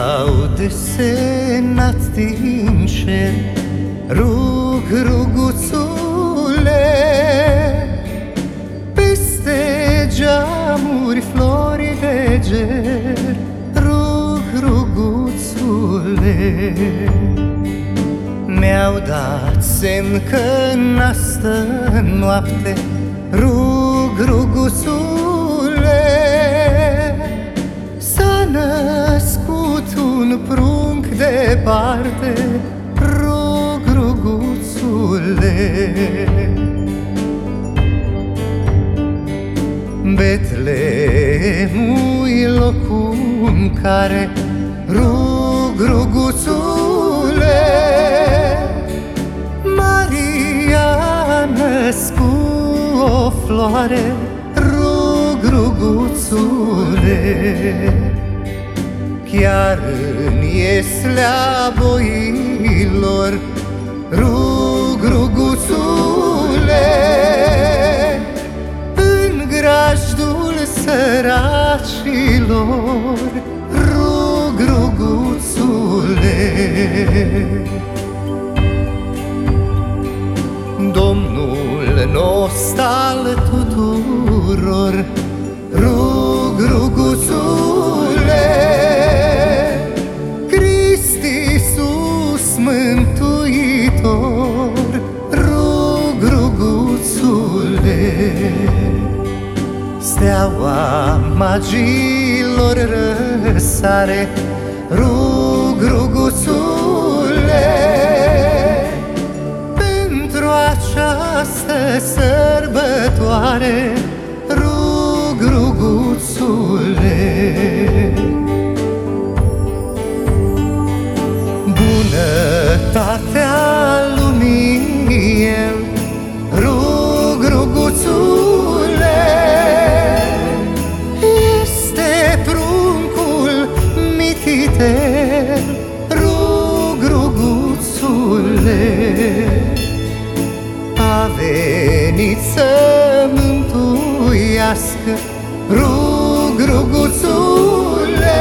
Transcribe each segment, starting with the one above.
Mi s-au desenat din cer Rug, ruguțule. Peste geamuri flori de ger Rug, ruguțule. Mi-au dat semn că în astă noapte Rug, departe Rug, ruguțule. Betlemul locul în care Rug, ruguțule. Maria a născut o floare Rug, ruguțule Chiar în ieslea boilor Rug, ruguțule În grajdul săracilor Rug, ruguțule. Domnul nostru al tuturor. Rug, ruguțule ruguțule Steaua magilor răsare Rug, ruguțule Pentru această sărbătoare Rug, ruguțule. Bunătatea venit să mântuiască Rug, ruguțule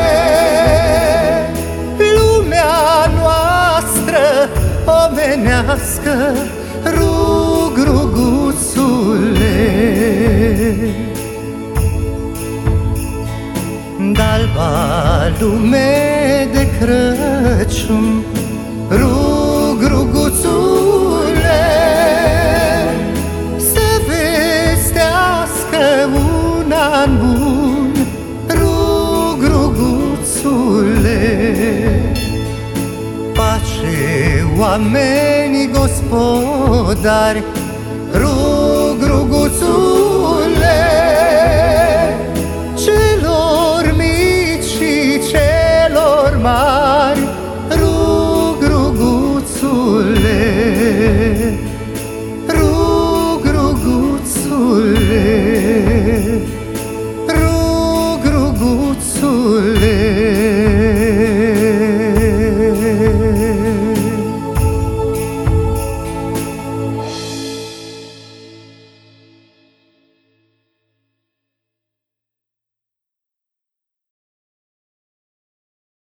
Lumea noastră omenească Rug, ruguțule. Dalba lume de Crăciun Pace oamenii gospodari Rug, ruguțule Celor mici și celor mari Rug, ruguțule